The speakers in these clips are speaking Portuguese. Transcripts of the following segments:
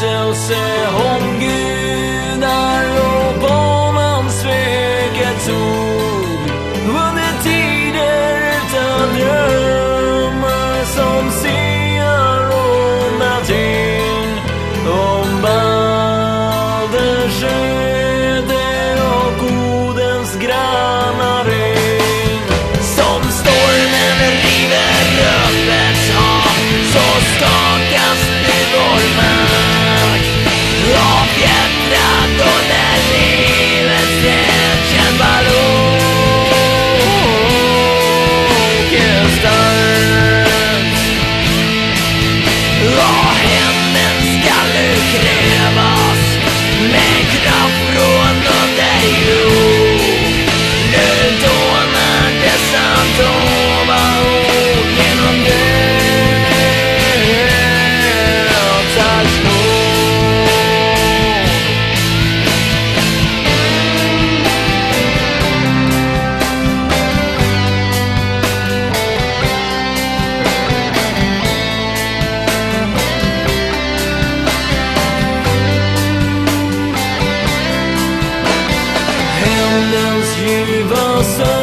berättelse om gudar Hämndens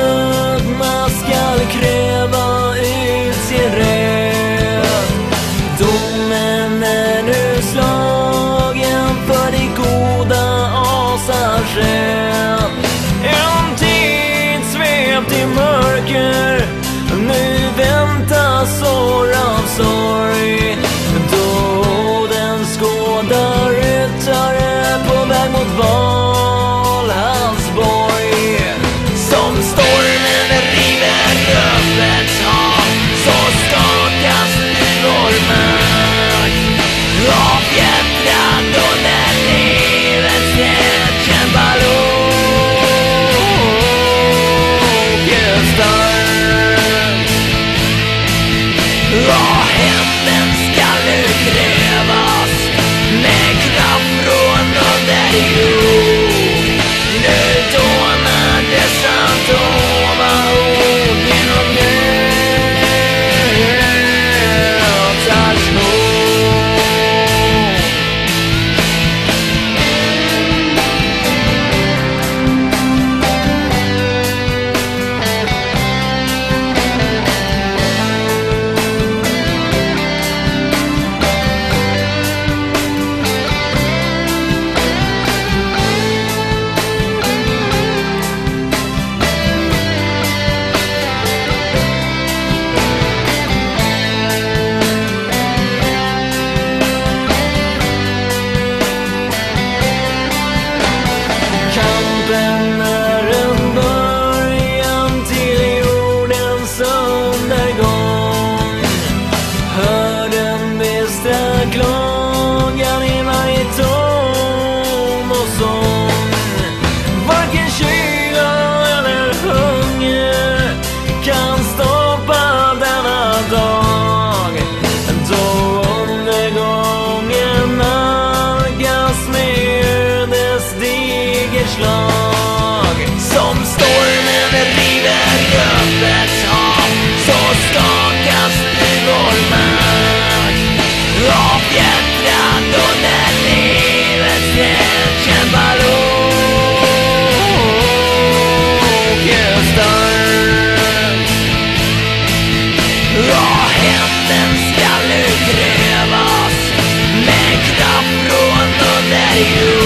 to you. you.